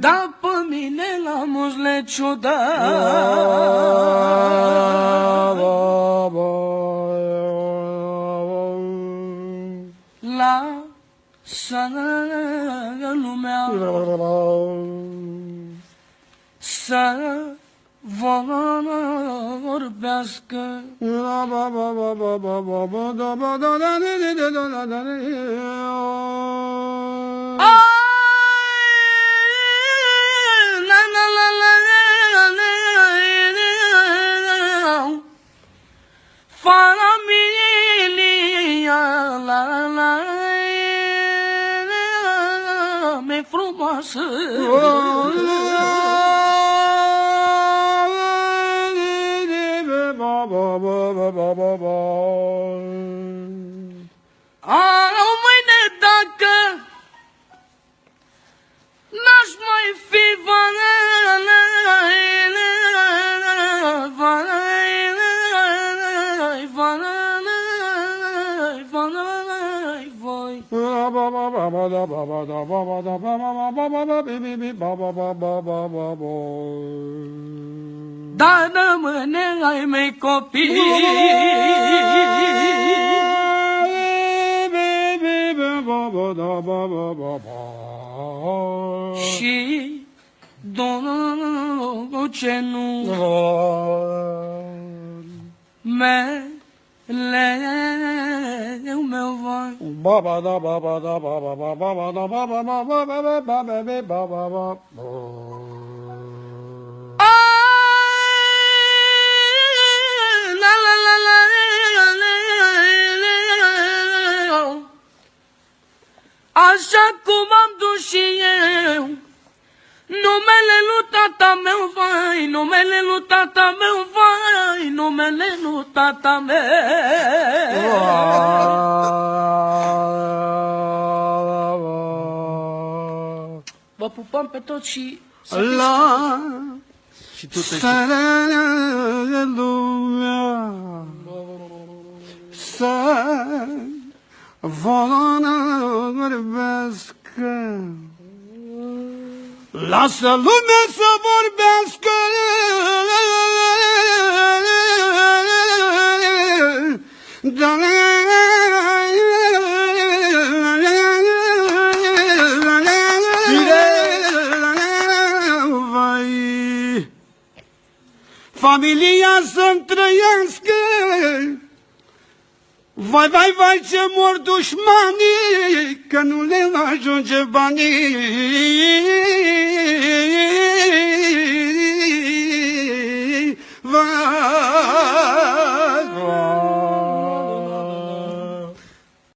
Da pe mine la muzle ciudat La Sana gelmem Sana Valanor baskı La ba ba ba ba ba ba ba da ba da da ne ne ne da da da ne Fala mi li ya la la mi frumoasă! Au ba ba ba ba ba da ba ba da ba ba da ba ba ba ba ba ba bi bi bi ba ba ba ba ba ba ba Da da mă ne ai mai copii Și donul ce nu me la la la la Așa cum am dus și eu Numele lui tata meu, vai, numele lui tata meu, vai, tata meu. Vă pupăm pe toți și să fiți La Și tu te Sără lumea. Să vorbească. Lasă lumea să vorbească Familia să-mi trăiască. Vai, vai, vai, ce mor dușmanii Că nu le ajunge banii